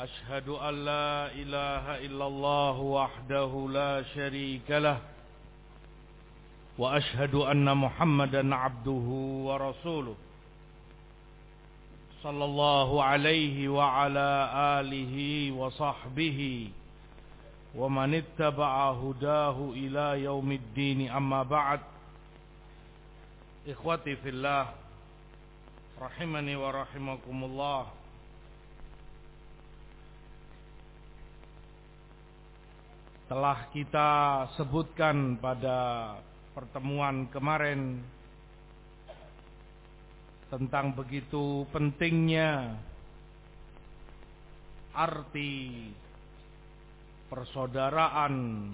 أشهد أن لا إله إلا الله وحده لا شريك له وأشهد أن محمدا عبده ورسوله صلى الله عليه وعلى آله وصحبه ومن اتبع هداه إلى يوم الدين. أما بعد إخوتي في الله رحمني ورحمكم الله. Telah kita sebutkan pada pertemuan kemarin tentang begitu pentingnya arti persaudaraan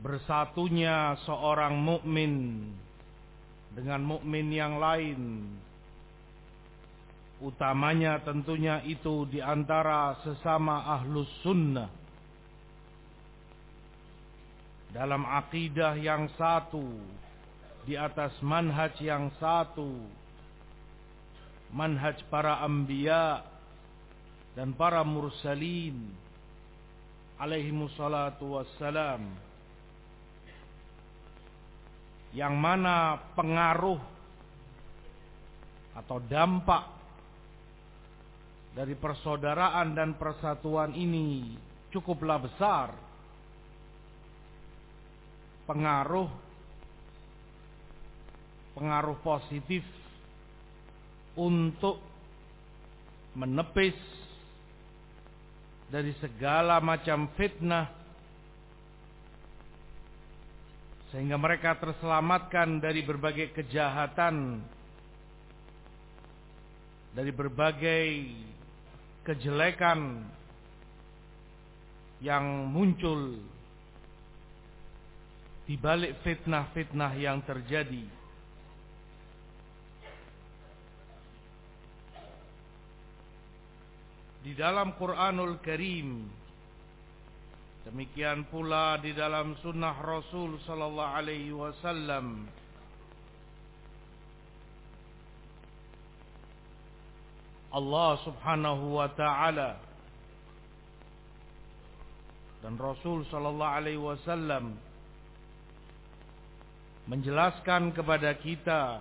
bersatunya seorang mukmin dengan mukmin yang lain utamanya tentunya itu di antara sesama ahlus sunnah. Dalam akidah yang satu di atas manhaj yang satu manhaj para anbiya dan para mursalin alaihi musallatu wassalam. Yang mana pengaruh atau dampak dari persaudaraan dan persatuan ini cukuplah besar. Pengaruh pengaruh positif untuk menepis dari segala macam fitnah sehingga mereka terselamatkan dari berbagai kejahatan dari berbagai kejelekan yang muncul di balik fitnah-fitnah yang terjadi. Di dalam Quranul Karim Demikian pula di dalam sunnah Rasul sallallahu alaihi wasallam Allah Subhanahu wa taala dan Rasul sallallahu alaihi wasallam menjelaskan kepada kita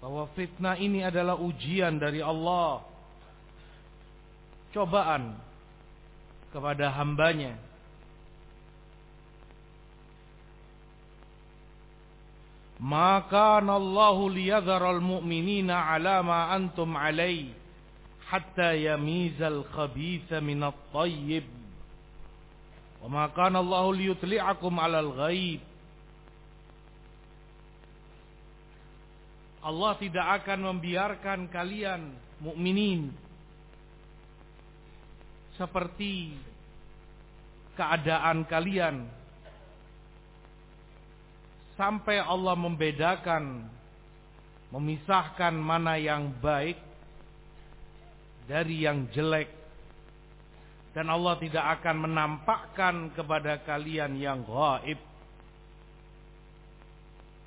bahwa fitnah ini adalah ujian dari Allah cobaan kepada hambanya. Maka Allahu liyadharal mu'minina ala ma antum alaihi hatta يميز الخبيث من الطيب وما كان الله ليطلعكم على الغيب Allah tidak akan membiarkan kalian mukminin seperti keadaan kalian. Sampai Allah membedakan memisahkan mana yang baik dari yang jelek dan Allah tidak akan menampakkan kepada kalian yang gaib.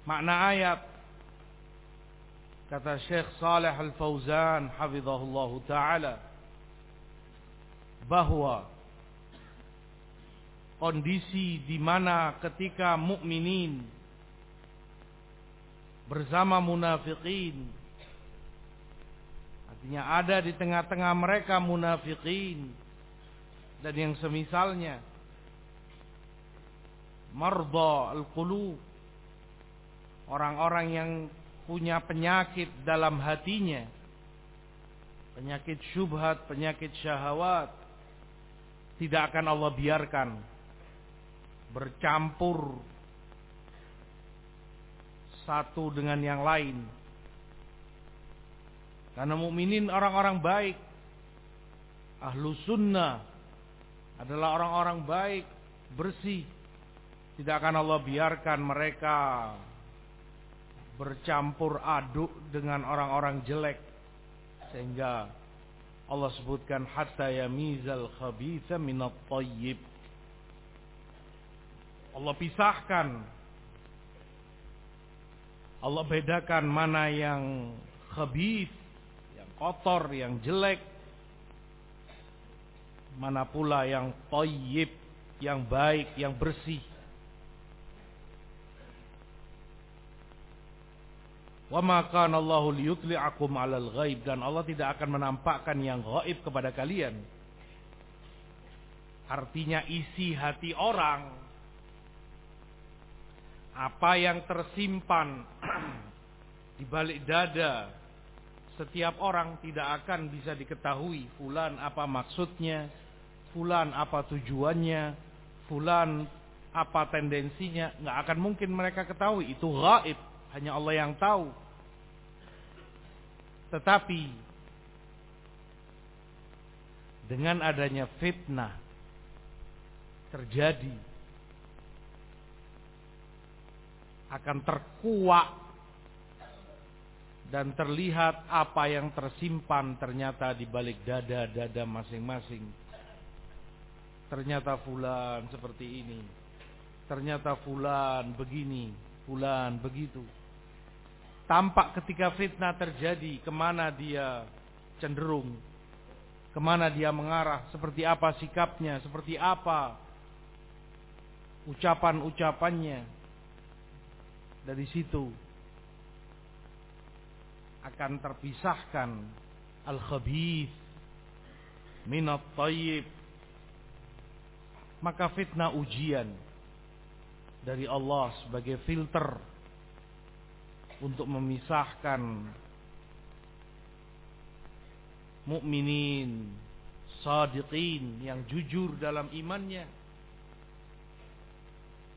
Makna ayat kata Syekh Saleh Al-Fauzan hafizahullah taala bahwa kondisi di mana ketika mukminin bersama munafikin Artinya ada di tengah-tengah mereka munafikin dan yang semisalnya. Marda al-qulub. Orang-orang yang punya penyakit dalam hatinya. Penyakit syubhat, penyakit syahwat. Tidak akan Allah biarkan bercampur satu dengan yang lain karena mukminin orang-orang baik. Ahlu sunnah. adalah orang-orang baik, bersih. Tidak akan Allah biarkan mereka bercampur aduk dengan orang-orang jelek sehingga Allah sebutkan hatta yamizal khabitha minat tayyib. Allah pisahkan. Allah bedakan mana yang khabith, kotor, yang jelek. Mana pula yang tayyib, yang baik, yang bersih. Wa kana Allahu liyutli'akum 'alal ghaib dan Allah tidak akan menampakkan yang gaib kepada kalian. Artinya isi hati orang apa yang tersimpan di balik dada setiap orang tidak akan bisa diketahui fulan apa maksudnya, fulan apa tujuannya, fulan apa tendensinya, nggak akan mungkin mereka ketahui. Itu gaib hanya Allah yang tahu. Tetapi dengan adanya fitnah terjadi akan terkuak dan terlihat apa yang tersimpan ternyata di balik dada-dada masing-masing. Ternyata fulan seperti ini. Ternyata fulan begini, fulan begitu. Tampak ketika fitnah terjadi, ke mana dia cenderung, ke mana dia mengarah, seperti apa sikapnya, seperti apa ucapan-ucapannya. Dari situ akan terpisahkan al-khabith minat tayyib. Maka fitnah ujian dari Allah sebagai filter untuk memisahkan mukminin sadiqin yang jujur dalam imannya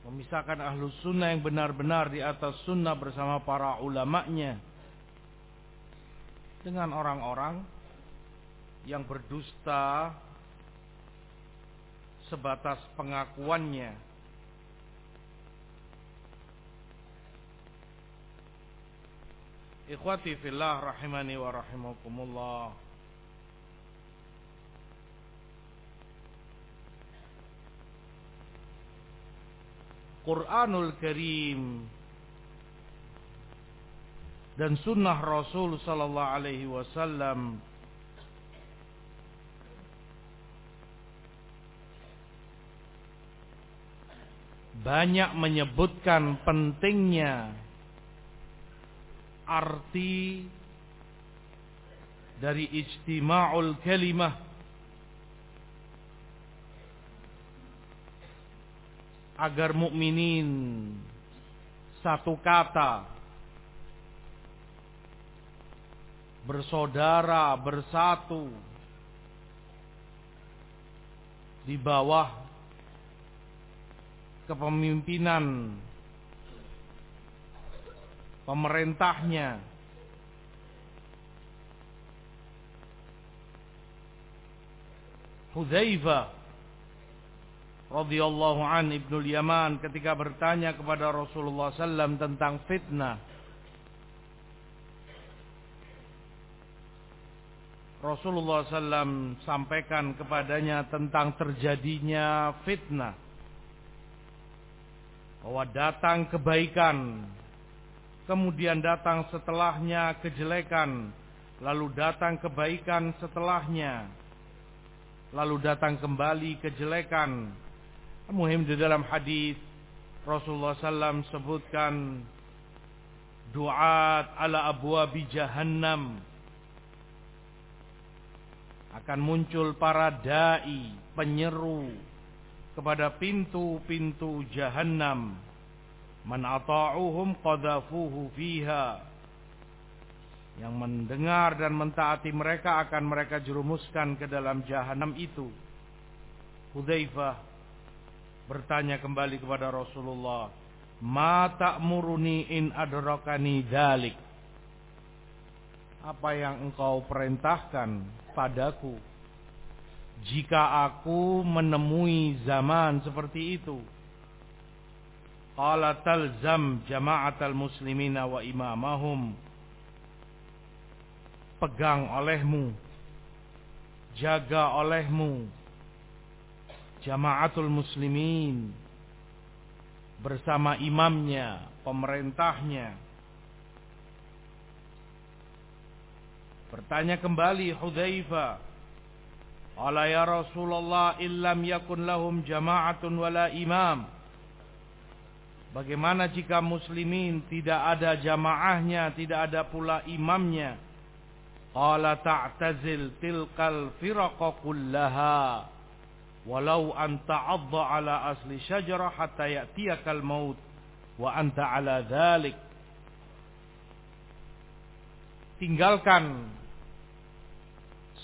memisahkan ahlu sunnah yang benar-benar di atas sunnah bersama para ulamanya dengan orang-orang yang berdusta sebatas pengakuannya Ikhwati fillah rahimani wa rahimakumullah. Quranul Karim dan sunnah Rasul sallallahu alaihi wasallam. Banyak menyebutkan pentingnya arti dari ijtima'ul kalimah. Agar mukminin satu kata bersaudara bersatu. Di bawah kepemimpinan pemerintahnya. Hudzaifah radhiyallahu an Ibnu Yaman ketika bertanya kepada Rasulullah sallam tentang fitnah Rasulullah sallam sampaikan kepadanya tentang terjadinya fitnah bahwa datang kebaikan kemudian datang setelahnya kejelekan, lalu datang kebaikan setelahnya, lalu datang kembali kejelekan. Muhim di dalam hadis Rasulullah SAW sebutkan duat ala abwabi jahannam akan muncul para dai penyeru kepada pintu-pintu jahannam Man ata'uhum qadafuhu fiha. Yang mendengar dan mentaati mereka akan mereka jerumuskan ke dalam jahanam itu. Hudzaifah bertanya kembali kepada Rasulullah, "Ma ta'muruni in adrakani dalik?" Apa yang engkau perintahkan padaku jika aku menemui zaman seperti itu qala talzam jama'atal muslimina wa imamahum. Pegang olehmu jaga olehmu jamaatul muslimin bersama imamnya pemerintahnya bertanya kembali Hudzaifah Ala ya Rasulullah illam yakun lahum jama'atun wala imam. Bagaimana jika muslimin tidak ada jamaahnya, tidak ada pula imamnya? Qala ta'tazil tilkal firaqa kullaha walau an ta'adda ala asli syajarah hatta ya'tiyakal maut wa anta ala dhalik. Tinggalkan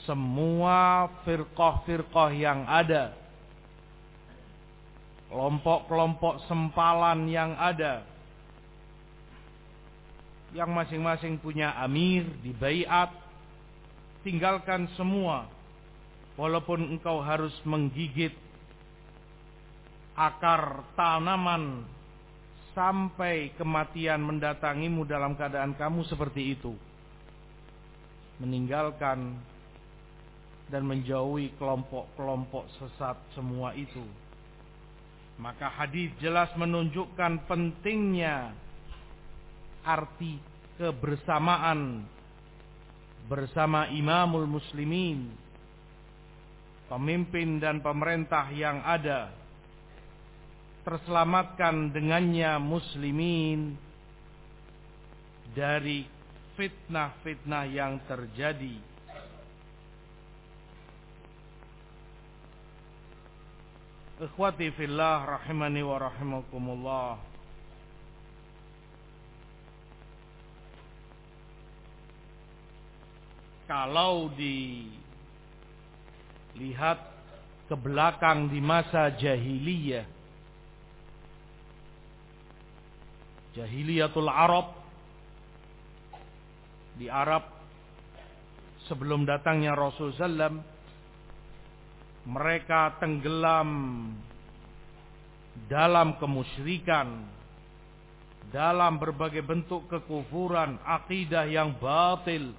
semua firqah-firqah yang ada. Kelompok-kelompok sempalan yang ada. Yang masing-masing punya amir, dibaiat. Tinggalkan semua. Walaupun engkau harus menggigit akar tanaman sampai kematian mendatangimu dalam keadaan kamu seperti itu. Meninggalkan dan menjauhi kelompok-kelompok sesat semua itu. Maka hadis jelas menunjukkan pentingnya arti kebersamaan bersama imamul muslimin, pemimpin dan pemerintah yang ada. Terselamatkan dengannya muslimin dari fitnah-fitnah yang terjadi Ikhwati fillah rahimani wa rahimakumullah. Kalau dilihat ke belakang di masa jahiliyah Jahiliyatul Arab di Arab sebelum datangnya Rasul sallam mereka tenggelam dalam kemusyrikan, dalam berbagai bentuk kekufuran, akidah yang batil,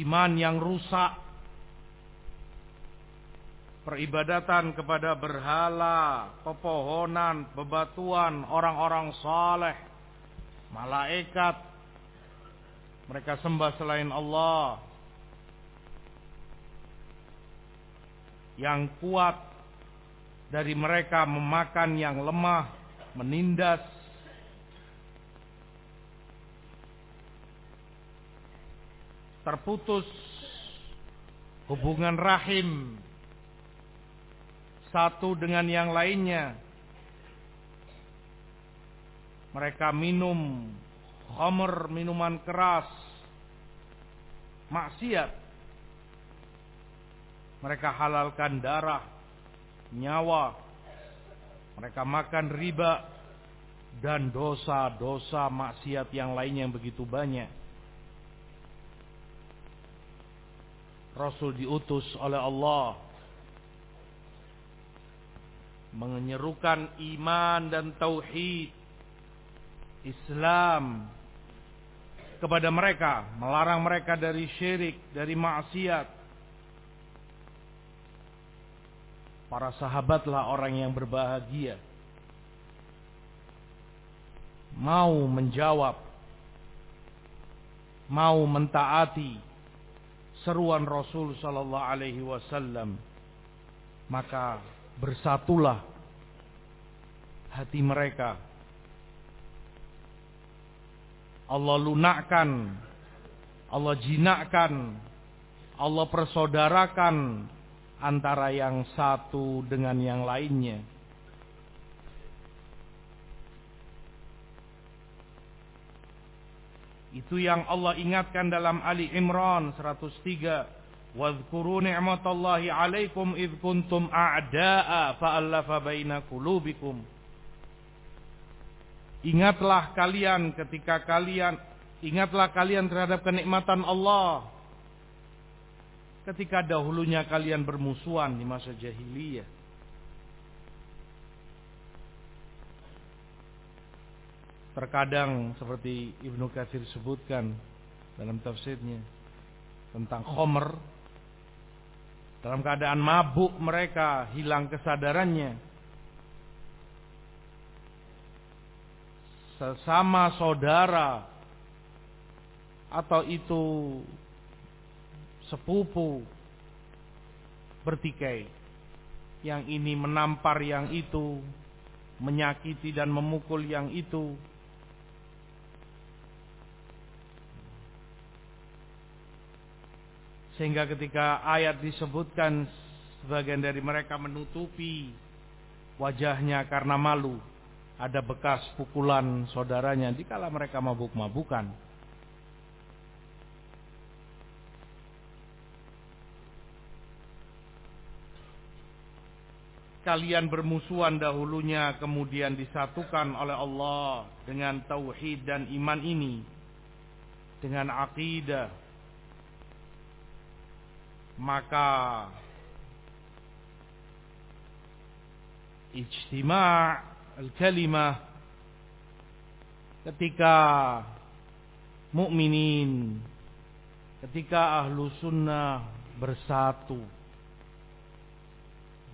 iman yang rusak, peribadatan kepada berhala, pepohonan, bebatuan, orang-orang saleh, malaikat, mereka sembah selain Allah, yang kuat dari mereka memakan yang lemah, menindas, terputus hubungan rahim satu dengan yang lainnya. Mereka minum khamr, minuman keras, maksiat mereka halalkan darah, nyawa. Mereka makan riba dan dosa-dosa maksiat yang lainnya yang begitu banyak. Rasul diutus oleh Allah menyerukan iman dan tauhid Islam kepada mereka, melarang mereka dari syirik, dari maksiat, Para sahabatlah orang yang berbahagia. Mau menjawab. Mau mentaati seruan Rasul sallallahu alaihi wasallam. Maka bersatulah hati mereka. Allah lunakkan, Allah jinakkan, Allah persaudarakan antara yang satu dengan yang lainnya. Itu yang Allah ingatkan dalam Ali Imran 103. Wadhkuru ni'matallahi alaikum idh kuntum a'da'a fa'allafa baina qulubikum. Ingatlah kalian ketika kalian ingatlah kalian terhadap kenikmatan Allah ketika dahulunya kalian bermusuhan di masa jahiliyah. Terkadang seperti Ibnu Katsir sebutkan dalam tafsirnya tentang khomer dalam keadaan mabuk mereka hilang kesadarannya sesama saudara atau itu sepupu bertikai. Yang ini menampar yang itu, menyakiti dan memukul yang itu. Sehingga ketika ayat disebutkan sebagian dari mereka menutupi wajahnya karena malu. Ada bekas pukulan saudaranya dikala mereka mabuk-mabukan. Kalian bermusuhan dahulunya kemudian disatukan oleh Allah dengan tauhid dan iman ini dengan akidah maka ijtima' al-kalimah ketika mukminin ketika ahlu sunnah bersatu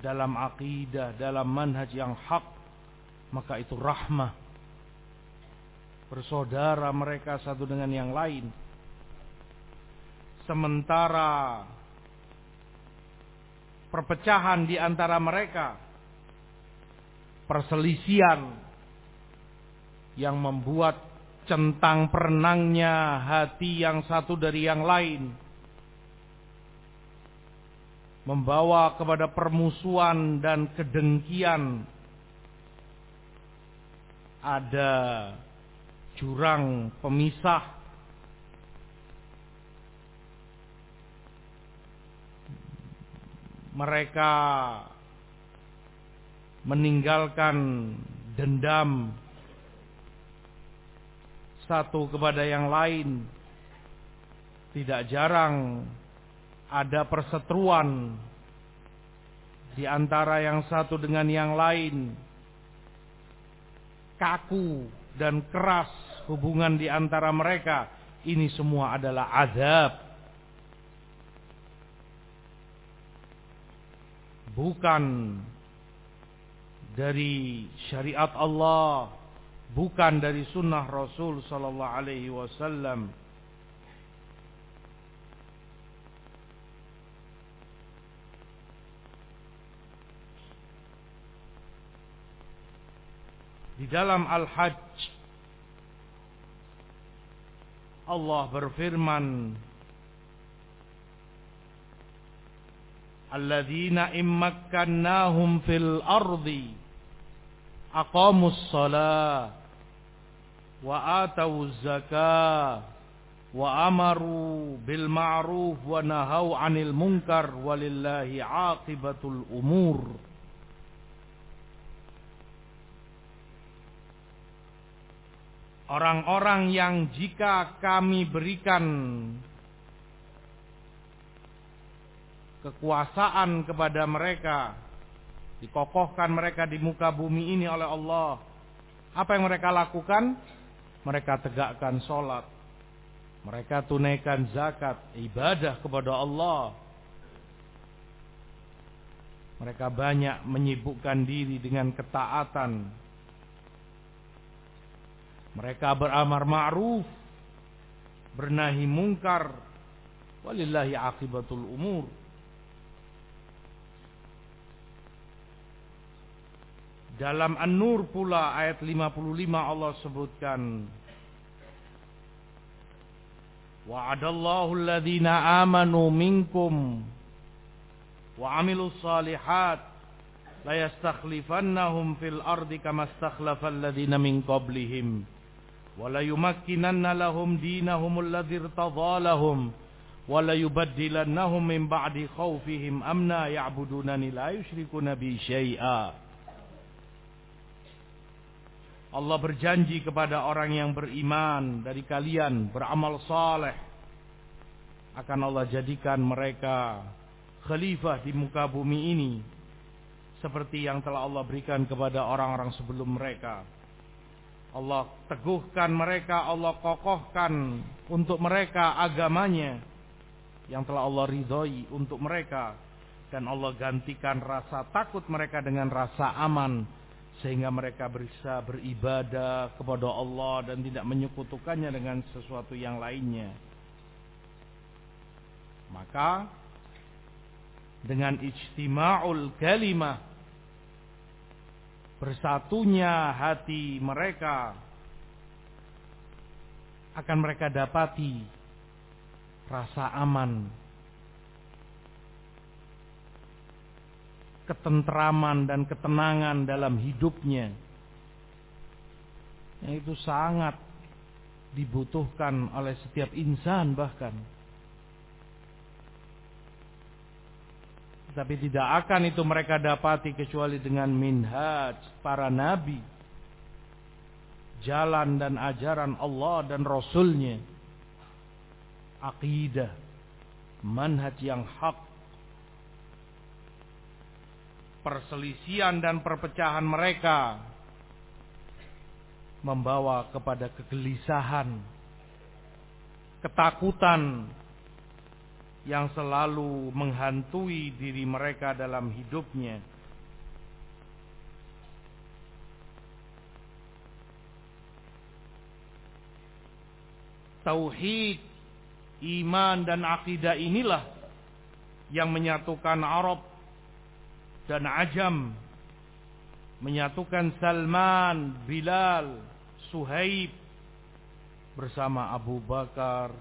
dalam akidah, dalam manhaj yang hak, maka itu rahmah. Bersaudara mereka satu dengan yang lain. Sementara perpecahan di antara mereka, perselisian yang membuat centang perenangnya hati yang satu dari yang lain membawa kepada permusuhan dan kedengkian. Ada jurang pemisah. Mereka meninggalkan dendam satu kepada yang lain. Tidak jarang ada perseteruan di antara yang satu dengan yang lain. Kaku dan keras hubungan di antara mereka. Ini semua adalah azab. Bukan dari syariat Allah, bukan dari sunnah Rasul sallallahu alaihi wasallam. Di dalam Al-Hajj Allah berfirman Alladzina immakkannahum fil ardi aqamus salah wa atawuz zakah wa amaru bil ma'ruf wa nahau 'anil munkar walillahi 'aqibatul umur Orang-orang yang jika kami berikan kekuasaan kepada mereka, dikokohkan mereka di muka bumi ini oleh Allah. Apa yang mereka lakukan? Mereka tegakkan sholat. Mereka tunaikan zakat, ibadah kepada Allah. Mereka banyak menyibukkan diri dengan ketaatan mereka beramar ma'ruf, bernahi mungkar. Walillahi akibatul umur. Dalam An-Nur pula ayat 55 Allah sebutkan Wa'adallahu alladhina amanu minkum wa amilus salihat la yastakhlifannahum fil ardi kama istakhlafal ladhina min qablihim wala لهم lahum الذي ارتضى لهم wala yubaddilannahum min ba'di khaufihim amna ya'budunani la yusyrikuna bi syai'a. Allah berjanji kepada orang yang beriman dari kalian beramal saleh. Akan Allah jadikan mereka khalifah di muka bumi ini. Seperti yang telah Allah berikan kepada orang-orang sebelum mereka. Allah teguhkan mereka, Allah kokohkan untuk mereka agamanya yang telah Allah ridhoi untuk mereka dan Allah gantikan rasa takut mereka dengan rasa aman sehingga mereka bisa beribadah kepada Allah dan tidak menyekutukannya dengan sesuatu yang lainnya. Maka dengan ijtima'ul kalimah bersatunya hati mereka akan mereka dapati rasa aman ketentraman dan ketenangan dalam hidupnya. Yang itu sangat dibutuhkan oleh setiap insan bahkan tapi tidak akan itu mereka dapati kecuali dengan minhaj para nabi. Jalan dan ajaran Allah dan Rasulnya. Akidah manhaj yang hak. Perselisihan dan perpecahan mereka. Membawa kepada kegelisahan, ketakutan yang selalu menghantui diri mereka dalam hidupnya. Tauhid, iman dan akidah inilah yang menyatukan Arab dan Ajam menyatukan Salman, Bilal, Suhaib bersama Abu Bakar,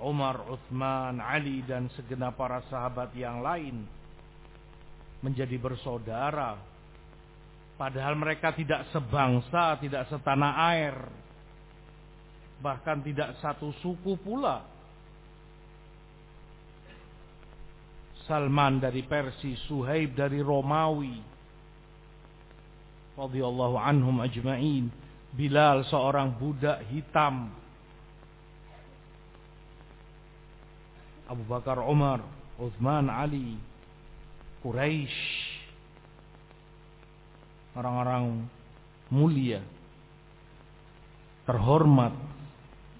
Umar, Uthman, Ali dan segenap para sahabat yang lain menjadi bersaudara padahal mereka tidak sebangsa, tidak setanah air bahkan tidak satu suku pula Salman dari Persia, Suhaib dari Romawi. Radhiyallahu anhum ajma'in. Bilal seorang budak hitam. Abu Bakar Umar, Uthman Ali, Quraisy. Orang-orang mulia, terhormat,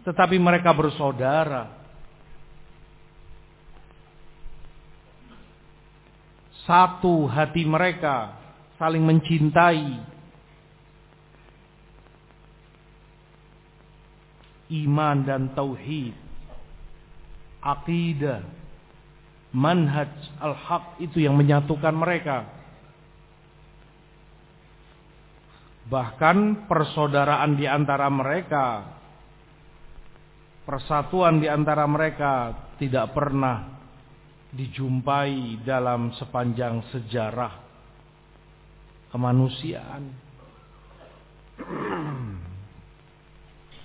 tetapi mereka bersaudara. Satu hati mereka saling mencintai. Iman dan tauhid akidah manhaj al-haq itu yang menyatukan mereka. Bahkan persaudaraan di antara mereka persatuan di antara mereka tidak pernah dijumpai dalam sepanjang sejarah kemanusiaan.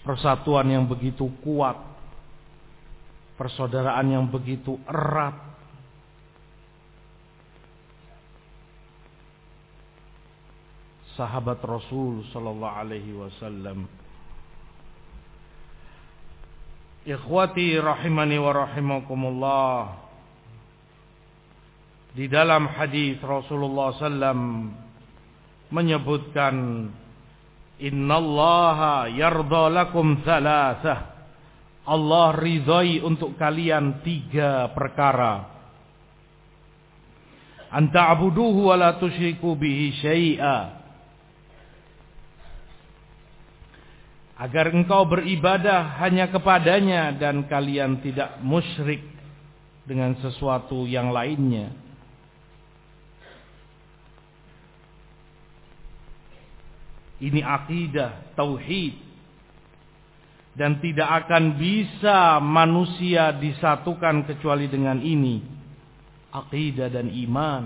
Persatuan yang begitu kuat, persaudaraan yang begitu erat. Sahabat Rasul sallallahu alaihi wasallam. Ikhwati rahimani wa rahimakumullah. Di dalam hadis Rasulullah SAW menyebutkan Innallaha yarda lakum thalathah Allah ridhai untuk kalian tiga perkara. Anta abuduhu wa la tusyriku bihi syai'a. Agar engkau beribadah hanya kepadanya dan kalian tidak musyrik dengan sesuatu yang lainnya. Ini akidah, tauhid. Dan tidak akan bisa manusia disatukan kecuali dengan ini. Akidah dan iman.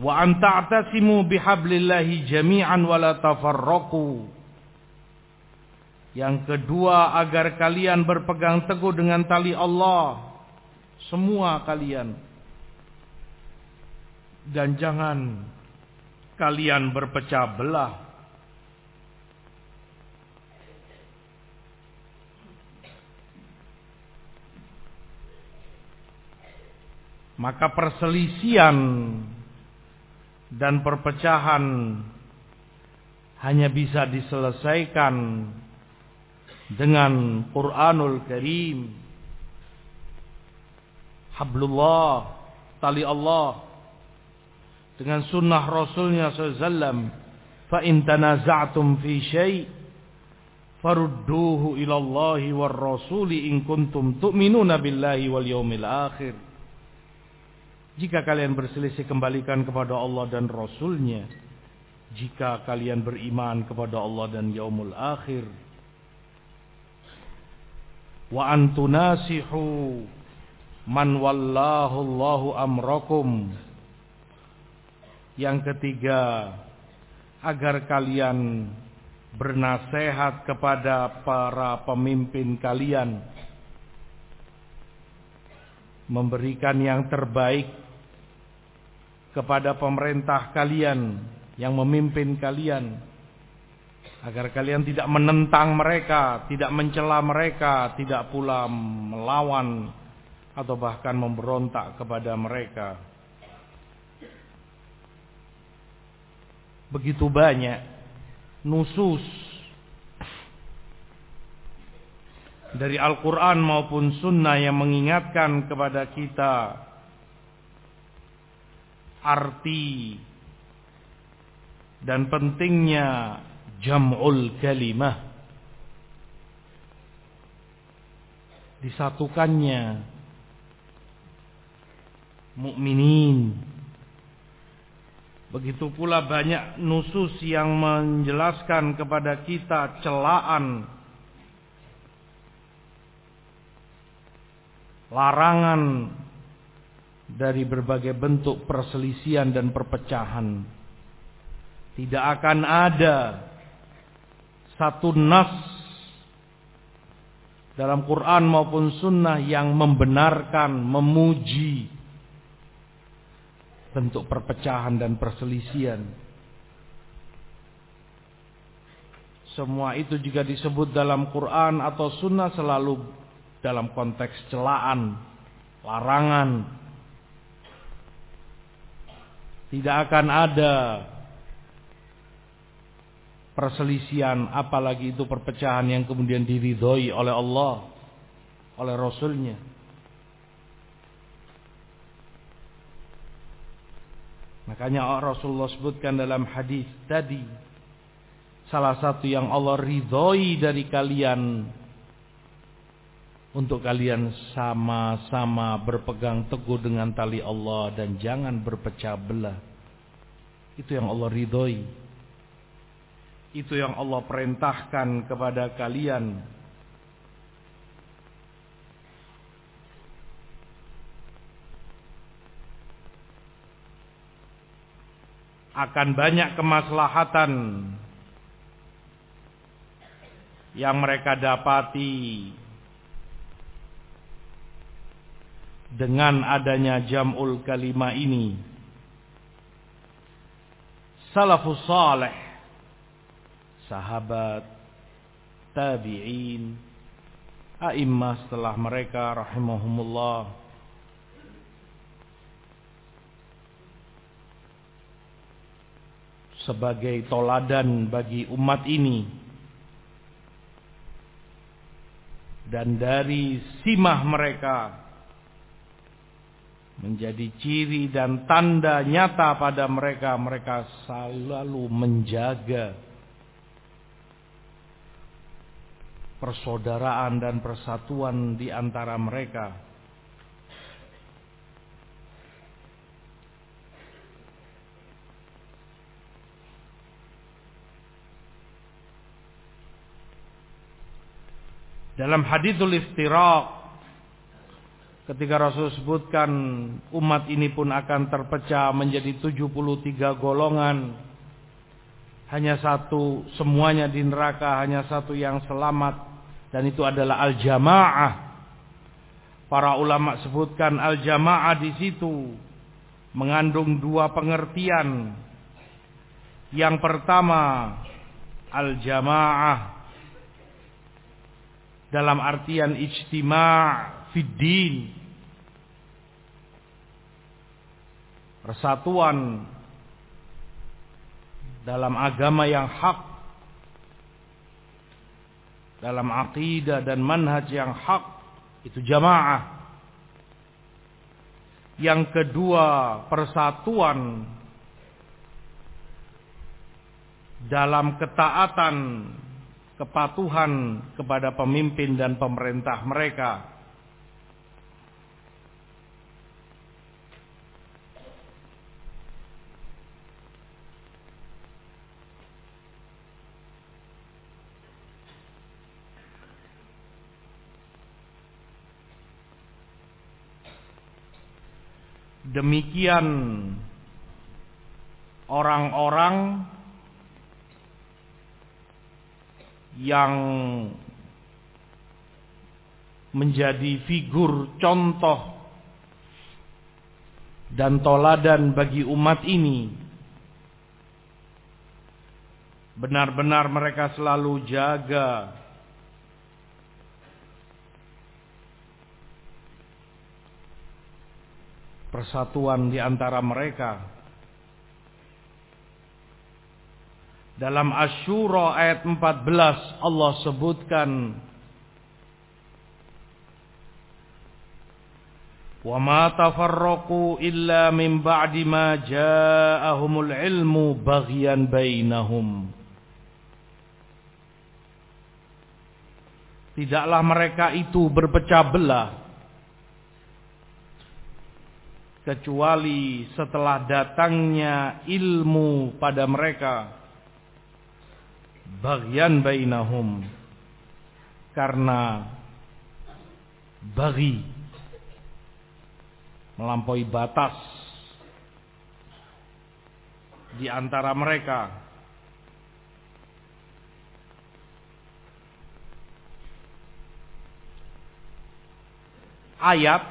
Wa an ta'tasimu bihablillahi jami'an wa la tafarraqu. Yang kedua agar kalian berpegang teguh dengan tali Allah. Semua kalian dan jangan kalian berpecah belah. Maka perselisian dan perpecahan hanya bisa diselesaikan dengan Quranul Karim. Hablullah, tali Allah dengan sunnah Rasulnya SAW fa in tanaza'tum fi syai' farudduhu ila Allah war rasuli in kuntum tu'minuna billahi wal yawmil akhir. Jika kalian berselisih kembalikan kepada Allah dan Rasulnya. Jika kalian beriman kepada Allah dan yaumul akhir. Wa antunasihu man wallahu Allahu amrakum yang ketiga agar kalian bernasehat kepada para pemimpin kalian memberikan yang terbaik kepada pemerintah kalian yang memimpin kalian agar kalian tidak menentang mereka, tidak mencela mereka, tidak pula melawan atau bahkan memberontak kepada mereka. Begitu banyak nusus dari Al-Quran maupun Sunnah yang mengingatkan kepada kita arti dan pentingnya jam'ul kalimah disatukannya mukminin. Begitu pula banyak nusus yang menjelaskan kepada kita celaan larangan dari berbagai bentuk perselisihan dan perpecahan. Tidak akan ada satu nas dalam Quran maupun sunnah yang membenarkan, memuji bentuk perpecahan dan perselisihan. Semua itu jika disebut dalam Quran atau sunnah selalu dalam konteks celaan, larangan. Tidak akan ada perselisihan apalagi itu perpecahan yang kemudian diridhoi oleh Allah, oleh Rasulnya. Makanya Rasulullah sebutkan dalam hadis tadi salah satu yang Allah ridhoi dari kalian untuk kalian sama-sama berpegang teguh dengan tali Allah dan jangan berpecah belah. Itu yang Allah ridhoi. Itu yang Allah perintahkan kepada kalian akan banyak kemaslahatan yang mereka dapati dengan adanya jam'ul kalima ini. Salafus salih sahabat tabi'in a'immah setelah mereka rahimahumullah sebagai toladan bagi umat ini. Dan dari simah mereka menjadi ciri dan tanda nyata pada mereka mereka selalu menjaga persaudaraan dan persatuan di antara mereka Dalam hadithul iftiraq ketika Rasul sebutkan umat ini pun akan terpecah menjadi 73 golongan. Hanya satu semuanya di neraka, hanya satu yang selamat dan itu adalah al-jamaah. Para ulama sebutkan al-jamaah di situ mengandung dua pengertian. Yang pertama, al-jamaah dalam artian ijtima' fiddin persatuan dalam agama yang hak dalam akidah dan manhaj yang hak itu jamaah. Yang kedua persatuan dalam ketaatan kepatuhan kepada pemimpin dan pemerintah mereka. Demikian orang-orang yang menjadi figur contoh dan toladan bagi umat ini benar-benar mereka selalu jaga persatuan di antara mereka. Dalam Asyura ayat 14 Allah sebutkan Wa ma tafarraqu illa min ba'di ma ja'ahumul ilmu baghyan bainahum. Tidaklah mereka itu berpecah belah kecuali setelah datangnya ilmu pada mereka bagian bainahum. Karena bagi melampaui batas di antara mereka. Ayat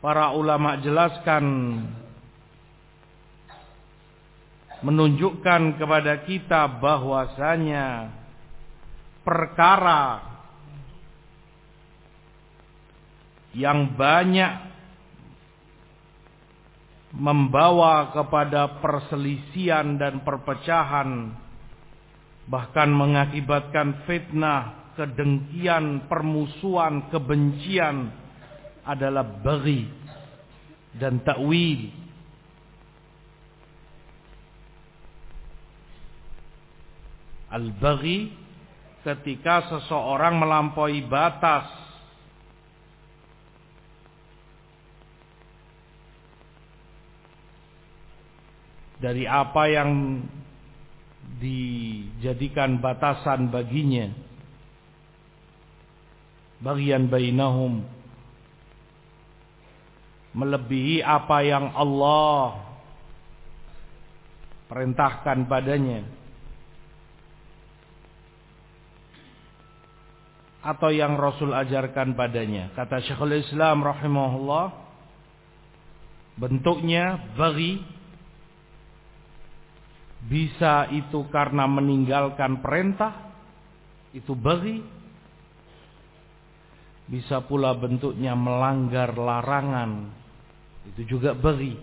para ulama jelaskan menunjukkan kepada kita bahwasanya perkara yang banyak membawa kepada perselisian dan perpecahan bahkan mengakibatkan fitnah, kedengkian, permusuhan, kebencian adalah bagi dan takwil. Al-baghi ketika seseorang melampaui batas. Dari apa yang dijadikan batasan baginya. Bagian bainahum. Melebihi apa yang Allah perintahkan padanya atau yang Rasul ajarkan padanya kata Syekhul Islam rahimahullah bentuknya bagi bisa itu karena meninggalkan perintah itu bagi bisa pula bentuknya melanggar larangan itu juga beri.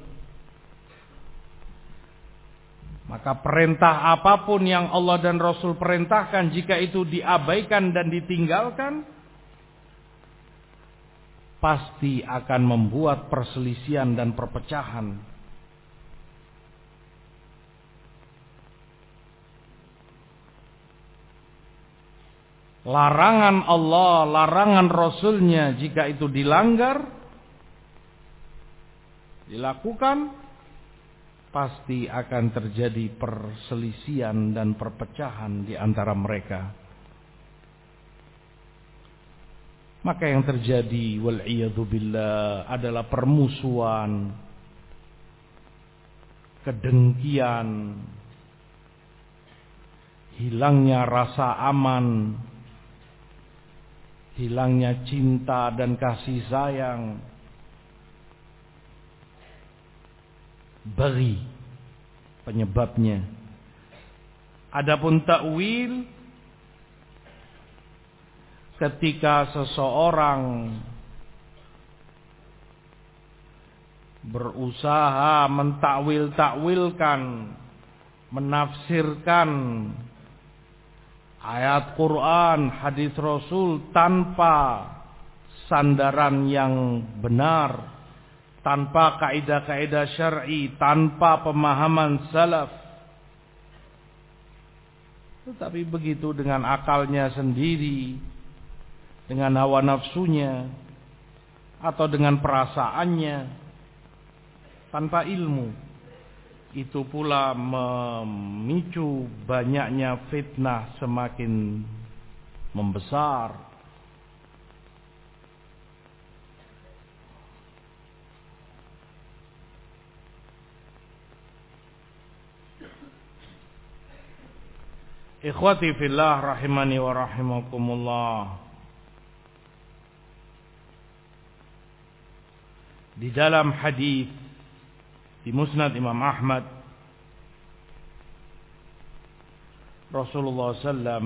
Maka perintah apa pun yang Allah dan Rasul perintahkan jika itu diabaikan dan ditinggalkan pasti akan membuat perselisihan dan perpecahan. Larangan Allah, larangan Rasulnya jika itu dilanggar dilakukan pasti akan terjadi perselisian dan perpecahan di antara mereka. Maka yang terjadi wal billah adalah permusuhan, kedengkian, hilangnya rasa aman, hilangnya cinta dan kasih sayang beri penyebabnya. Adapun takwil ketika seseorang berusaha mentakwil-takwilkan, menafsirkan ayat Quran, hadis Rasul tanpa sandaran yang benar, tanpa kaidah-kaidah syar'i, tanpa pemahaman salaf. Tetapi begitu dengan akalnya sendiri, dengan hawa nafsunya, atau dengan perasaannya, tanpa ilmu itu pula memicu banyaknya fitnah semakin membesar Ikhwati fillah rahimani wa rahimakumullah. Di dalam hadis di Musnad Imam Ahmad Rasulullah SAW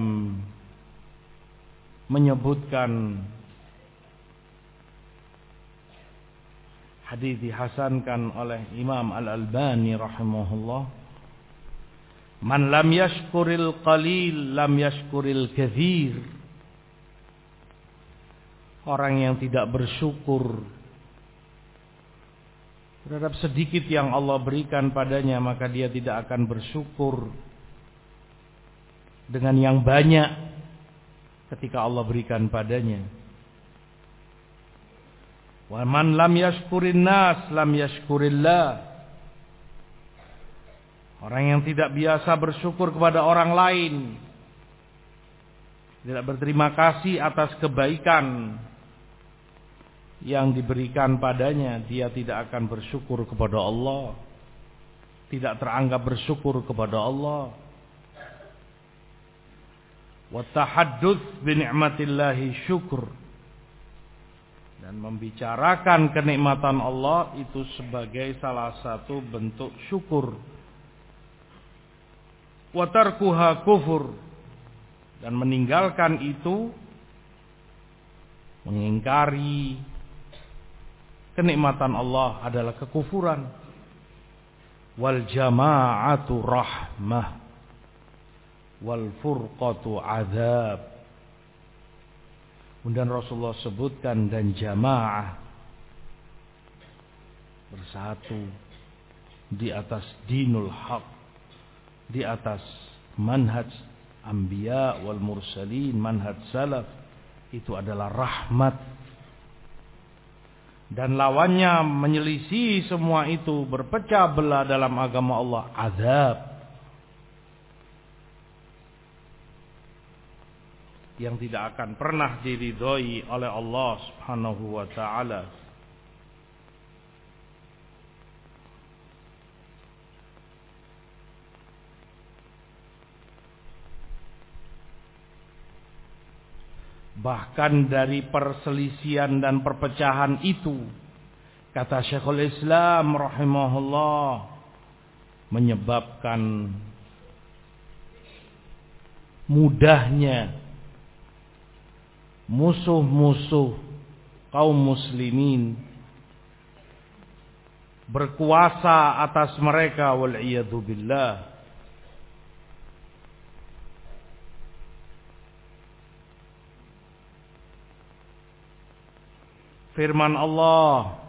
menyebutkan hadis dihasankan oleh Imam Al-Albani rahimahullah Man lam yashkuril qalil lam yashkuril kathir Orang yang tidak bersyukur terhadap sedikit yang Allah berikan padanya maka dia tidak akan bersyukur dengan yang banyak ketika Allah berikan padanya. Wa man lam yashkurin nas lam yashkurillah. Orang yang tidak biasa bersyukur kepada orang lain tidak berterima kasih atas kebaikan yang diberikan padanya dia tidak akan bersyukur kepada Allah. Tidak teranggap bersyukur kepada Allah. Wa tahadduts bi ni'matillahi syukur. Dan membicarakan kenikmatan Allah itu sebagai salah satu bentuk syukur tarkuha kufur dan meninggalkan itu mengingkari kenikmatan Allah adalah kekufuran. Wal jama'atu rahmah. Wal furqatu azab. Kemudian Rasulullah sebutkan dan jamaah bersatu di atas dinul haq, di atas manhaj anbiya wal mursalin, manhaj salaf itu adalah rahmat. Dan lawannya menyelisih semua itu berpecah belah dalam agama Allah azab. Yang tidak akan pernah diridhoi oleh Allah Subhanahu wa taala Bahkan dari perselisihan dan perpecahan itu kata Syekhul Islam rahimahullah menyebabkan mudahnya musuh-musuh kaum muslimin berkuasa atas mereka wal firman Allah.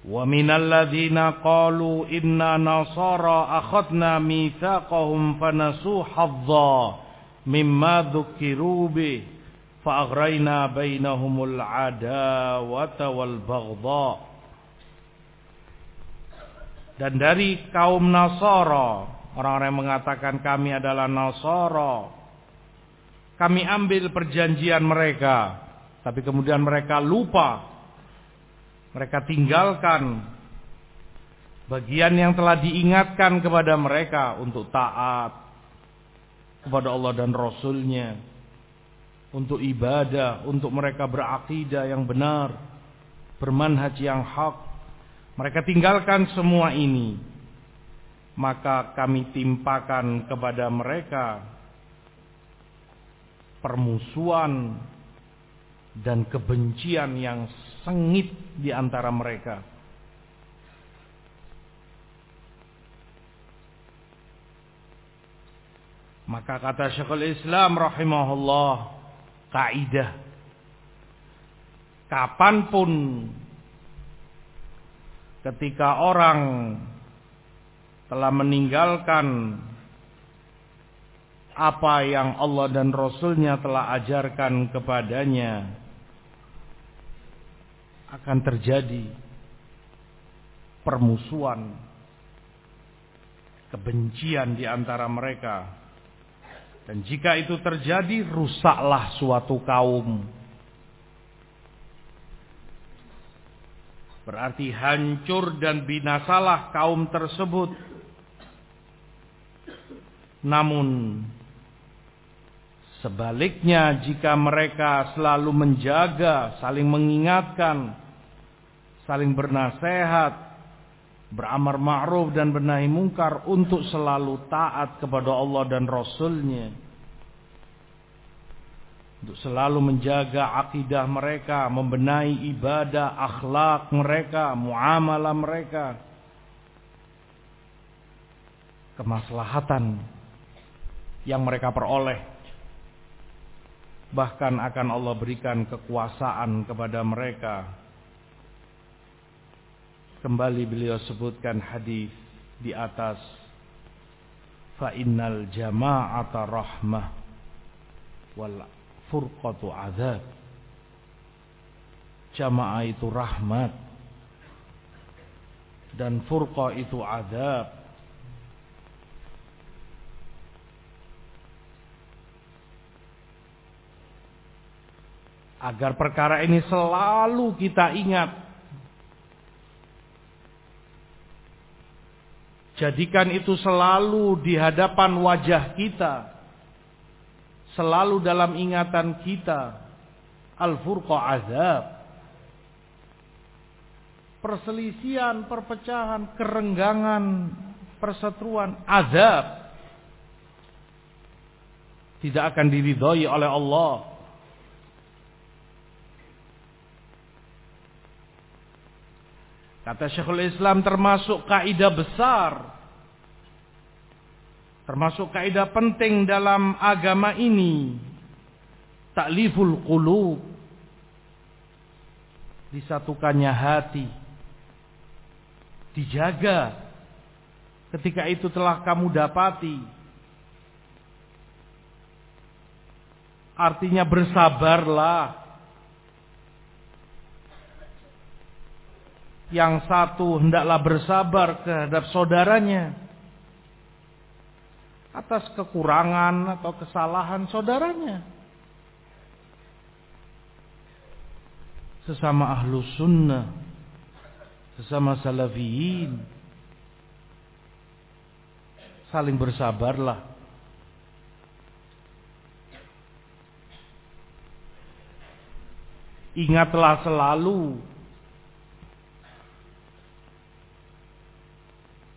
Wa minal ladzina qalu inna nasara akhadna mitsaqahum fanasu hadza mimma dzukiru bi fa aghrayna bainahumul adawata wal baghdha dan dari kaum Nasara orang-orang yang mengatakan kami adalah Nasara kami ambil perjanjian mereka tapi kemudian mereka lupa. Mereka tinggalkan bagian yang telah diingatkan kepada mereka untuk taat kepada Allah dan Rasulnya. Untuk ibadah, untuk mereka berakidah yang benar. Bermanhaj yang hak. Mereka tinggalkan semua ini. Maka kami timpakan kepada mereka permusuhan dan kebencian yang sengit di antara mereka. Maka kata Syekhul Islam rahimahullah kaidah kapan pun ketika orang telah meninggalkan apa yang Allah dan Rasulnya telah ajarkan kepadanya akan terjadi permusuhan kebencian di antara mereka dan jika itu terjadi, rusaklah suatu kaum. Berarti hancur dan binasalah kaum tersebut. Namun, sebaliknya jika mereka selalu menjaga, saling mengingatkan, saling bernasehat, beramar ma'ruf dan benahi mungkar untuk selalu taat kepada Allah dan Rasulnya untuk selalu menjaga akidah mereka, membenahi ibadah, akhlak mereka, muamalah mereka. Kemaslahatan yang mereka peroleh bahkan akan Allah berikan kekuasaan kepada mereka. Kembali beliau sebutkan hadis di atas fa innal jama'ata rahmah wal furqatu azab. Jamaah itu rahmat dan furqa itu azab. Agar perkara ini selalu kita ingat. Jadikan itu selalu di hadapan wajah kita selalu dalam ingatan kita al-furqa azab perselisihan, perpecahan, kerenggangan, perseteruan, azab tidak akan diridhoi oleh Allah. Kata Syekhul Islam termasuk kaidah besar Termasuk kaidah penting dalam agama ini. Takliful qulub. Disatukannya hati. Dijaga. Ketika itu telah kamu dapati. Artinya bersabarlah. Yang satu hendaklah bersabar terhadap saudaranya atas kekurangan atau kesalahan saudaranya. Sesama ahlu sunnah, sesama salafiyin, saling bersabarlah. Ingatlah selalu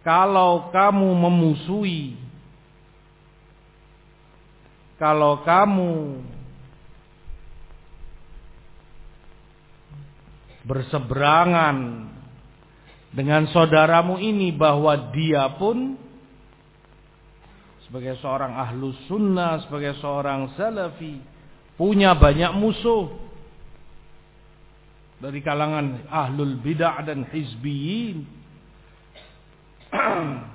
kalau kamu memusuhi kalau kamu berseberangan dengan saudaramu ini bahwa dia pun sebagai seorang ahlu sunnah, sebagai seorang salafi punya banyak musuh dari kalangan ahlul bid'ah dan hizbiyin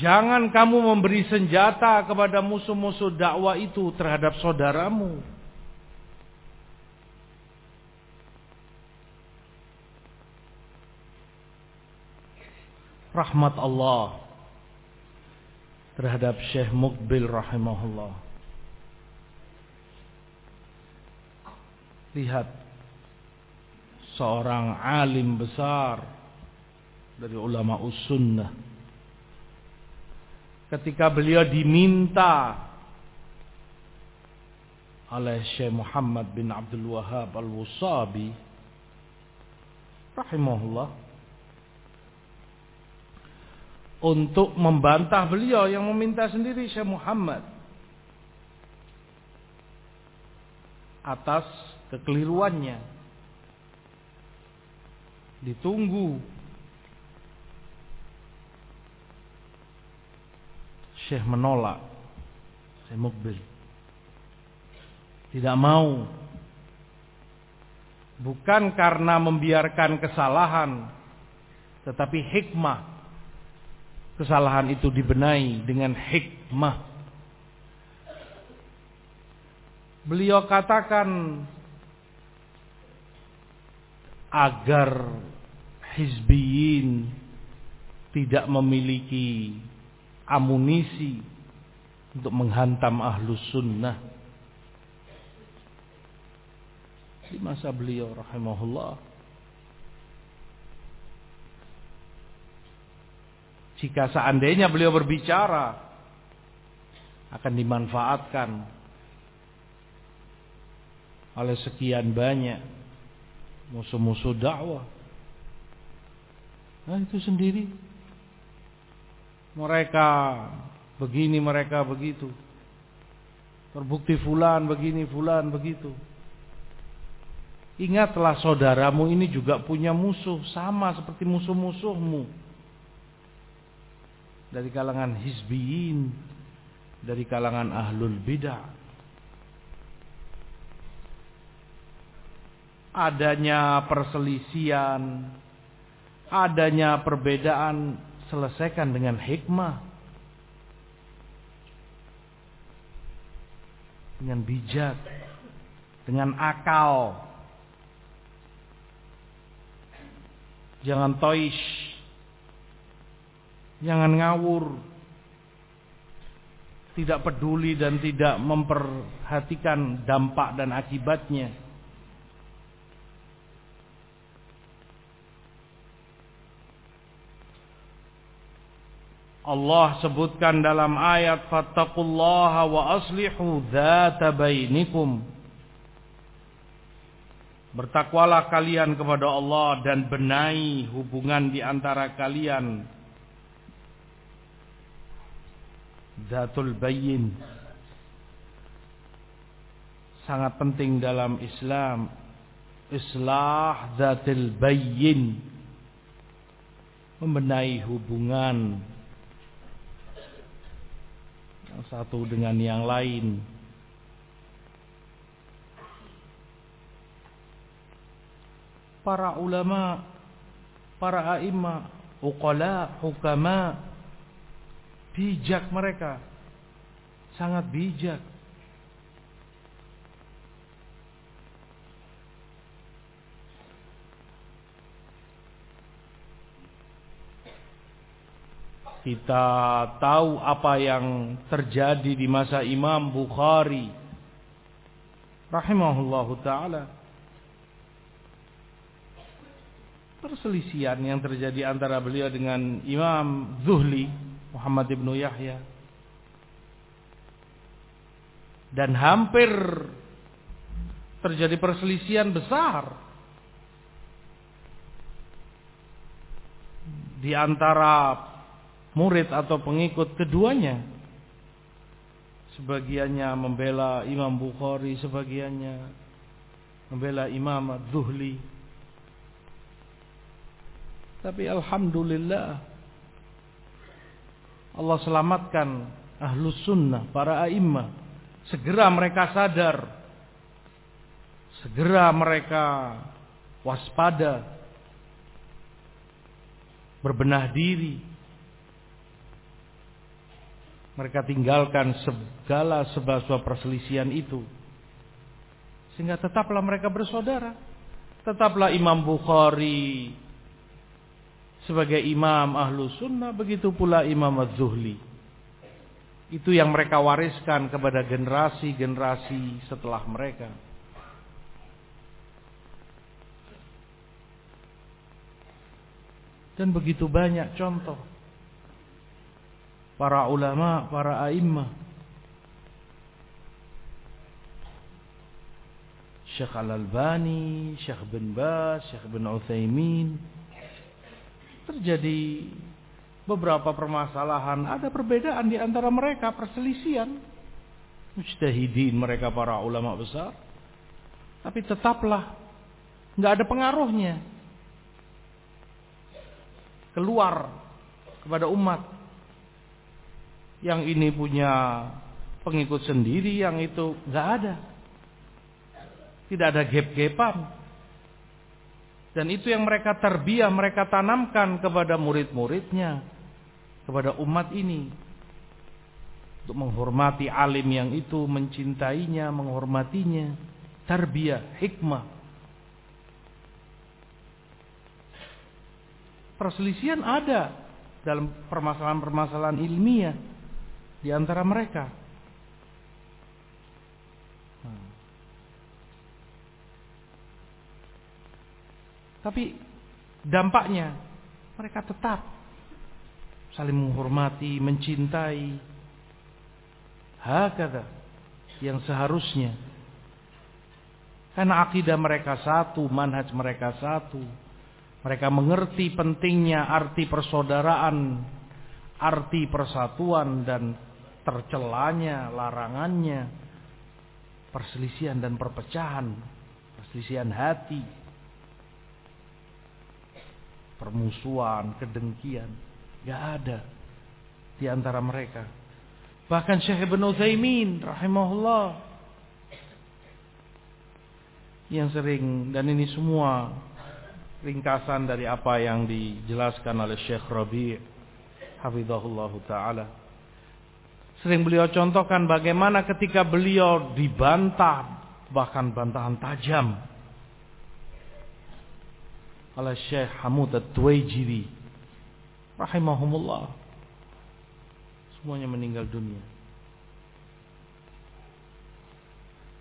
Jangan kamu memberi senjata kepada musuh-musuh dakwah itu terhadap saudaramu. Rahmat Allah terhadap Syekh Mukbil rahimahullah. Lihat seorang alim besar dari ulama us-sunnah ketika beliau diminta oleh Syekh Muhammad bin Abdul Wahab Al-Wusabi rahimahullah untuk membantah beliau yang meminta sendiri Syekh Muhammad atas kekeliruannya. Ditunggu Syekh menolak. Saya mukbil. Tidak mau. Bukan karena membiarkan kesalahan, tetapi hikmah. Kesalahan itu dibenahi dengan hikmah. Beliau katakan agar hizbiyin tidak memiliki amunisi untuk menghantam ahlus sunnah. Di masa beliau rahimahullah. Jika seandainya beliau berbicara akan dimanfaatkan oleh sekian banyak musuh-musuh dakwah. Nah itu sendiri mereka begini mereka begitu terbukti fulan begini fulan begitu Ingatlah saudaramu ini juga punya musuh sama seperti musuh-musuhmu. Dari kalangan hizbiyin, dari kalangan ahlul bidah. Adanya perselisian, adanya perbedaan selesaikan dengan hikmah. Dengan bijak, dengan akal. Jangan toish. Jangan ngawur. Tidak peduli dan tidak memperhatikan dampak dan akibatnya. Allah sebutkan dalam ayat fattaqullaha wa aslihu dzata bainikum Bertakwalah kalian kepada Allah dan benahi hubungan di antara kalian. Zatul bayin. Sangat penting dalam Islam. Islah zatul bayin. Membenahi hubungan. Satu dengan yang lain. para ulama, para aima, uqala, hukama, bijak mereka. Sangat bijak. Kita tahu apa yang terjadi di masa Imam Bukhari. Rahimahullahu taala. Perselisihan yang terjadi antara beliau dengan Imam Zuhli Muhammad ibnu Yahya. Dan hampir terjadi perselisihan besar di antara murid atau pengikut keduanya sebagiannya membela Imam Bukhari sebagiannya membela Imam Zuhli tapi Alhamdulillah Allah selamatkan Ahlus Sunnah, para a'immah. Segera mereka sadar. Segera mereka waspada. Berbenah diri. Mereka tinggalkan segala sebab-sebab perselisihan itu. Sehingga tetaplah mereka bersaudara. Tetaplah Imam Bukhari sebagai imam ahlu sunnah begitu pula imam az-zuhli itu yang mereka wariskan kepada generasi-generasi setelah mereka dan begitu banyak contoh para ulama, para a'immah Syekh Al-Albani, Syekh bin Bas, Syekh bin Uthaymin terjadi beberapa permasalahan, ada perbedaan di antara mereka, perselisihan. Mujtahidin mereka para ulama besar. Tapi tetaplah nggak ada pengaruhnya. Keluar kepada umat. Yang ini punya pengikut sendiri yang itu nggak ada. Tidak ada gap-gapan. Dan itu yang mereka terbiah, mereka tanamkan kepada murid-muridnya, kepada umat ini. Untuk menghormati alim yang itu, mencintainya, menghormatinya. Terbiah, hikmah. Perselisihan ada dalam permasalahan-permasalahan ilmiah di antara mereka. Tapi dampaknya mereka tetap saling menghormati, mencintai. Hakada yang seharusnya. Karena akidah mereka satu, manhaj mereka satu. Mereka mengerti pentingnya arti persaudaraan, arti persatuan dan tercelanya, larangannya, perselisihan dan perpecahan, perselisihan hati permusuhan, kedengkian. Gak ada di antara mereka. Bahkan Syekh Ibn Uthaymin rahimahullah yang sering dan ini semua ringkasan dari apa yang dijelaskan oleh Syekh Rabi' hafizahullah taala. Sering beliau contohkan bagaimana ketika beliau dibantah bahkan bantahan tajam. Oleh Syekh Hamud At-Tuwaijiri rahimahumullah. Semuanya meninggal dunia.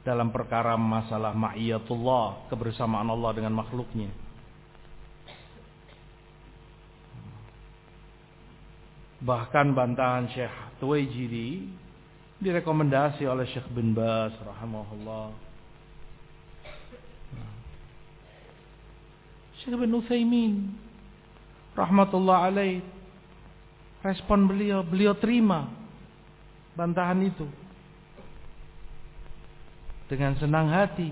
Dalam perkara masalah ma'iyatullah kebersamaan Allah dengan makhluknya bahkan bantahan Syekh Tuwaijiri direkomendasi oleh Syekh bin Bas rahimahullah. Syekh bin Utsaimin rahmatullah alaih respon beliau beliau terima bantahan itu. Dengan senang hati.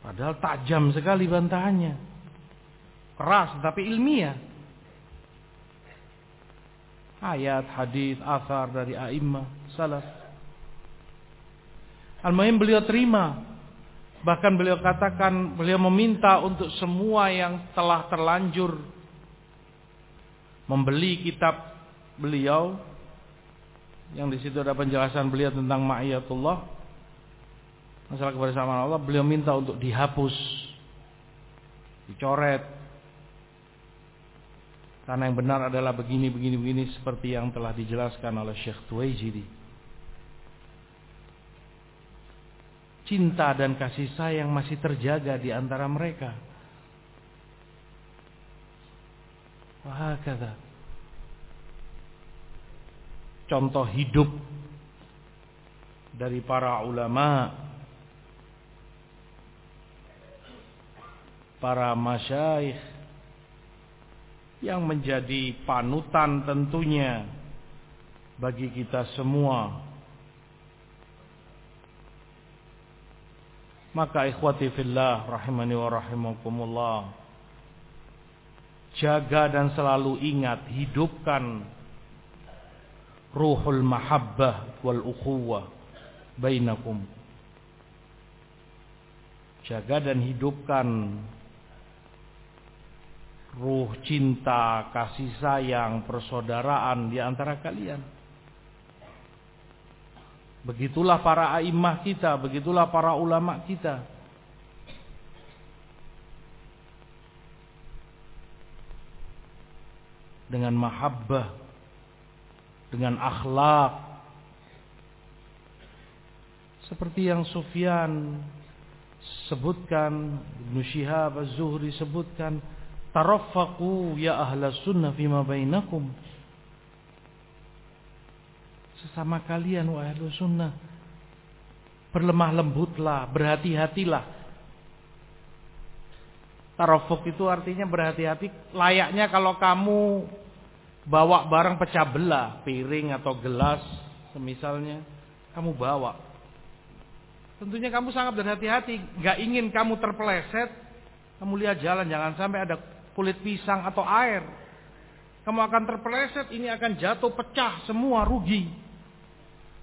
Padahal tajam sekali bantahannya. Keras tapi ilmiah ayat hadis asar dari a'immah salaf. Al-muhim beliau terima. Bahkan beliau katakan, beliau meminta untuk semua yang telah terlanjur membeli kitab beliau. Yang di situ ada penjelasan beliau tentang ma'iyatullah. Masalah kebersamaan Allah beliau minta untuk dihapus dicoret karena yang benar adalah begini begini begini seperti yang telah dijelaskan oleh Syekh Tuwaijidi cinta dan kasih sayang masih terjaga di antara mereka. Wah, kata. Contoh hidup dari para ulama, para masyaikh yang menjadi panutan tentunya bagi kita semua Maka ikhwati fillah rahimani wa rahimakumullah. Jaga dan selalu ingat, hidupkan ruhul mahabbah wal ukhuwah bainakum. Jaga dan hidupkan ruh cinta, kasih sayang, persaudaraan di antara kalian. Begitulah para a'immah kita, begitulah para ulama kita. Dengan mahabbah, dengan akhlak. Seperti yang Sufyan sebutkan, Ibn Shihab Az-Zuhri sebutkan, Tarafaku ya ahla sunnah fima bainakum sesama kalian wahai sunnah. Berlemah lembutlah, berhati-hatilah. Tarofuk itu artinya berhati-hati. Layaknya kalau kamu bawa barang pecah belah, piring atau gelas, semisalnya, kamu bawa. Tentunya kamu sangat berhati-hati, gak ingin kamu terpeleset, kamu lihat jalan, jangan sampai ada kulit pisang atau air. Kamu akan terpeleset, ini akan jatuh pecah semua rugi.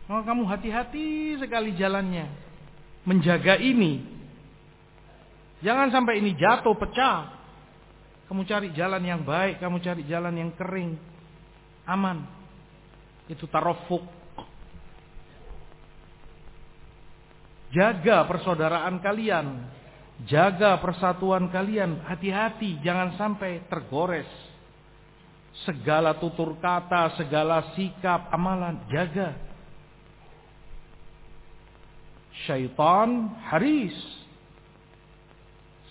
Maka kamu hati-hati sekali jalannya. Menjaga ini. Jangan sampai ini jatuh, pecah. Kamu cari jalan yang baik, kamu cari jalan yang kering. Aman. Itu tarofuk. Jaga persaudaraan kalian. Jaga persatuan kalian. Hati-hati, jangan sampai tergores. Segala tutur kata, segala sikap, amalan, jaga. Syaitan haris.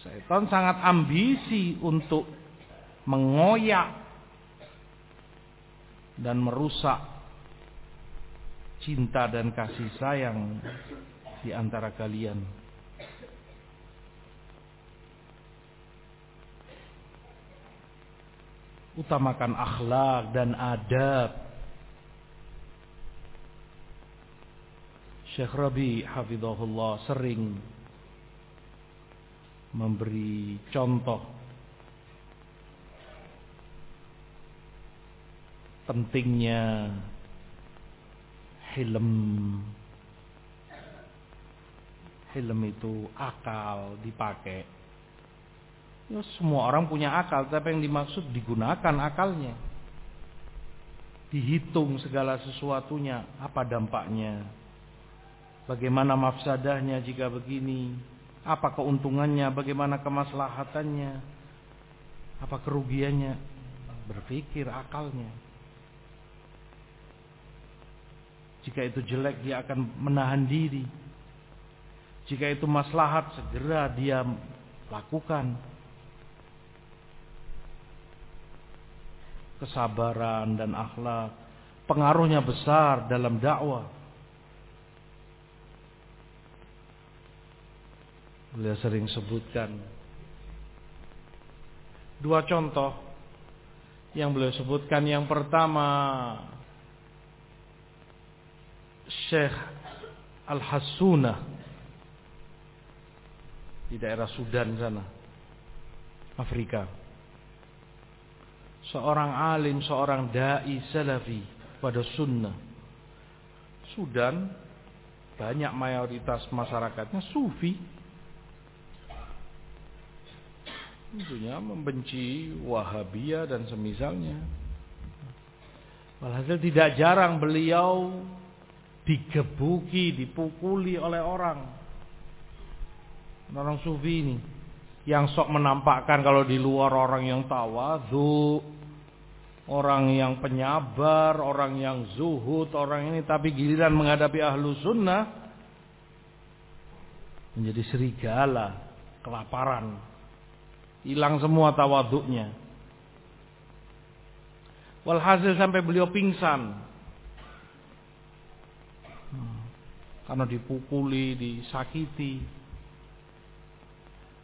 Syaitan sangat ambisi untuk mengoyak dan merusak cinta dan kasih sayang di antara kalian. Utamakan akhlak dan adab. Syekh Rabi hafizahullah sering memberi contoh pentingnya hilm Helm itu akal dipakai. Ya, semua orang punya akal, tapi yang dimaksud digunakan akalnya. Dihitung segala sesuatunya, apa dampaknya. Bagaimana mafsadahnya jika begini, apa keuntungannya, bagaimana kemaslahatannya, apa kerugiannya. Berpikir akalnya. Jika itu jelek dia akan menahan diri jika itu maslahat segera dia lakukan. Kesabaran dan akhlak pengaruhnya besar dalam dakwah. Beliau sering sebutkan dua contoh yang beliau sebutkan. Yang pertama Syekh Al-Hassunah di daerah Sudan sana, Afrika. Seorang alim, seorang dai salafi pada sunnah. Sudan banyak mayoritas masyarakatnya sufi. Tentunya membenci Wahabiyah dan semisalnya. Walhasil tidak jarang beliau digebuki, dipukuli oleh orang orang sufi ini yang sok menampakkan kalau di luar orang yang tawadhu, orang yang penyabar, orang yang zuhud, orang ini tapi giliran menghadapi ahlu sunnah menjadi serigala, kelaparan, hilang semua tawaduknya. Walhasil sampai beliau pingsan. Hmm. Karena dipukuli, disakiti.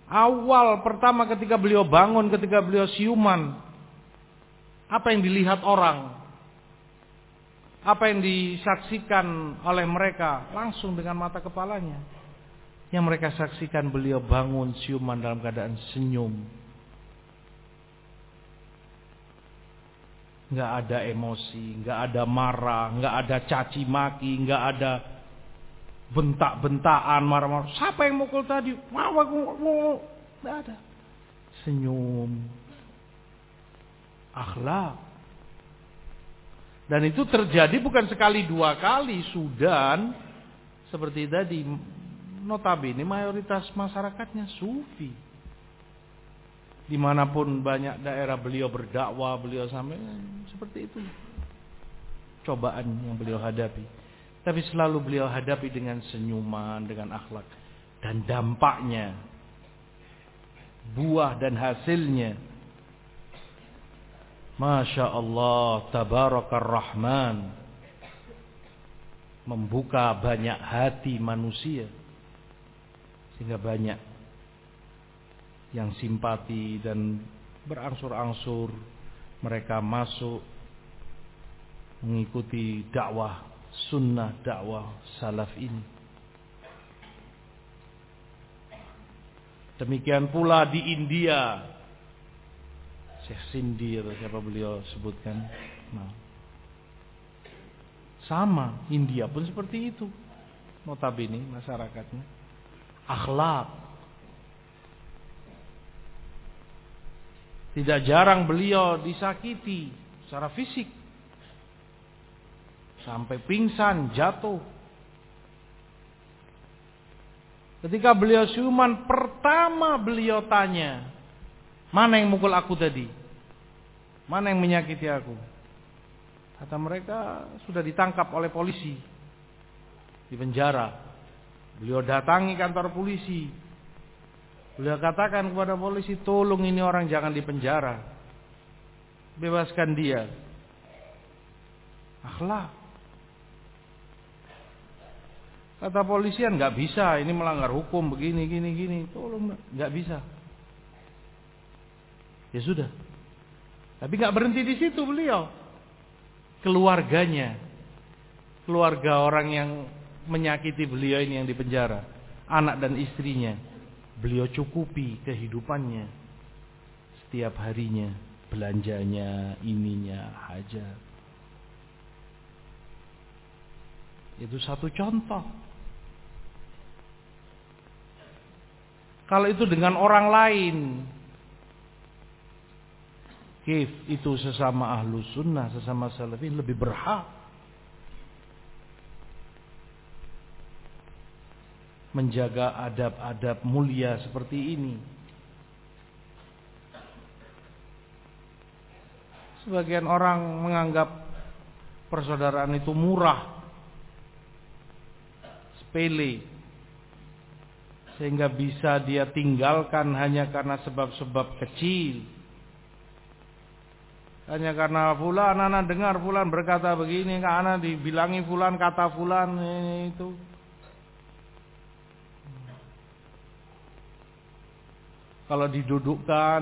Awal pertama ketika beliau bangun, ketika beliau siuman, apa yang dilihat orang? Apa yang disaksikan oleh mereka langsung dengan mata kepalanya? Yang mereka saksikan beliau bangun siuman dalam keadaan senyum. Nggak ada emosi, nggak ada marah, nggak ada caci maki, nggak ada bentak-bentakan, marah-marah. Siapa yang mukul tadi? Mau aku mau. Tidak ada. Senyum. Akhlak. Dan itu terjadi bukan sekali dua kali. Sudan seperti tadi notabene mayoritas masyarakatnya sufi. Di mana pun banyak daerah beliau berdakwah, beliau sampai seperti itu. Cobaan yang beliau hadapi. Tapi selalu beliau hadapi dengan senyuman, dengan akhlak. Dan dampaknya, buah dan hasilnya. Masya Allah, tabarakar rahman. Membuka banyak hati manusia. Sehingga banyak yang simpati dan berangsur-angsur mereka masuk mengikuti dakwah sunnah dakwah salaf ini. Demikian pula di India. Syekh Sindir, siapa beliau sebutkan. Nah. Sama, India pun seperti itu. Notabene masyarakatnya. Akhlak. Tidak jarang beliau disakiti secara fisik. Sampai pingsan, jatuh. Ketika beliau siuman, pertama beliau tanya, mana yang mukul aku tadi? Mana yang menyakiti aku? Kata mereka sudah ditangkap oleh polisi di penjara. Beliau datangi kantor polisi. Beliau katakan kepada polisi, tolong ini orang jangan di penjara. Bebaskan dia. Akhlak. Kata polisian nggak bisa, ini melanggar hukum begini gini gini. Tolong nggak bisa. Ya sudah. Tapi nggak berhenti di situ beliau. Keluarganya, keluarga orang yang menyakiti beliau ini yang di penjara, anak dan istrinya, beliau cukupi kehidupannya setiap harinya, belanjanya, ininya, hajat. Itu satu contoh. Kalau itu dengan orang lain. Kif itu sesama ahlu sunnah, sesama salafin lebih berhak. Menjaga adab-adab mulia seperti ini. Sebagian orang menganggap persaudaraan itu murah. Sepele, sehingga bisa dia tinggalkan hanya karena sebab-sebab kecil. Hanya karena fulan anak dengar fulan berkata begini, anak dibilangi fulan kata fulan ini itu. Kalau didudukkan,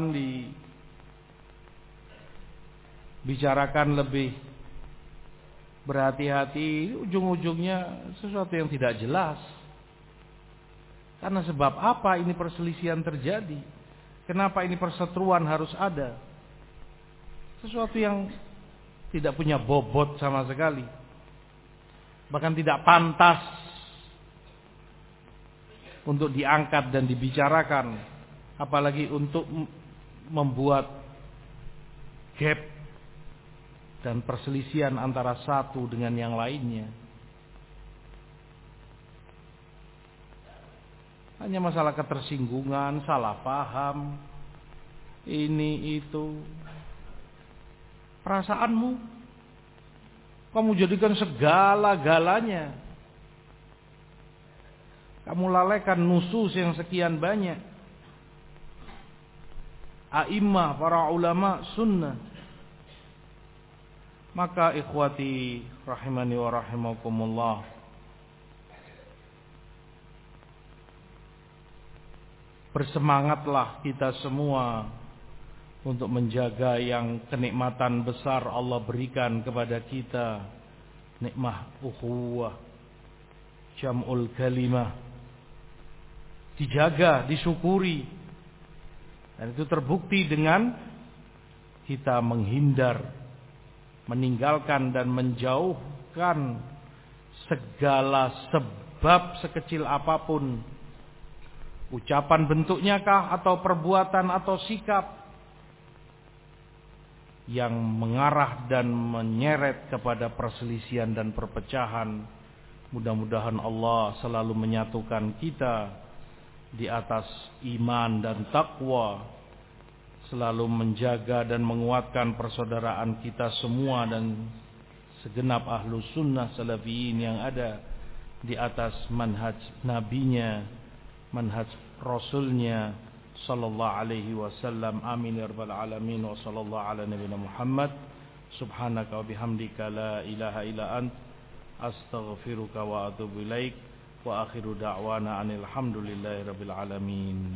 dibicarakan lebih berhati-hati, ujung-ujungnya sesuatu yang tidak jelas. Karena sebab apa ini perselisihan terjadi? Kenapa ini perseteruan harus ada? Sesuatu yang tidak punya bobot sama sekali. Bahkan tidak pantas untuk diangkat dan dibicarakan. Apalagi untuk membuat gap dan perselisihan antara satu dengan yang lainnya. Hanya masalah ketersinggungan, salah paham, ini itu. Perasaanmu, kamu jadikan segala-galanya. Kamu lalaikan nusus yang sekian banyak. A'immah, para ulama sunnah. Maka ikhwati rahimani wa rahimakumullah. Bersemangatlah kita semua untuk menjaga yang kenikmatan besar Allah berikan kepada kita. Nikmah ukhuwah, jam'ul kalimah. Dijaga, disyukuri. Dan itu terbukti dengan kita menghindar, meninggalkan dan menjauhkan segala sebab sekecil apa pun Ucapan bentuknya kah atau perbuatan atau sikap yang mengarah dan menyeret kepada perselisihan dan perpecahan. Mudah-mudahan Allah selalu menyatukan kita di atas iman dan takwa, selalu menjaga dan menguatkan persaudaraan kita semua dan segenap ahlu sunnah salafiyin yang ada di atas manhaj nabinya manhaj rasulnya sallallahu alaihi wasallam amin ya rabbal alamin wa sallallahu ala nabiyina Muhammad subhanaka wa bihamdika la ilaha illa ant astaghfiruka wa atubu ilaik wa akhiru da'wana anil hamdulillahi rabbil alamin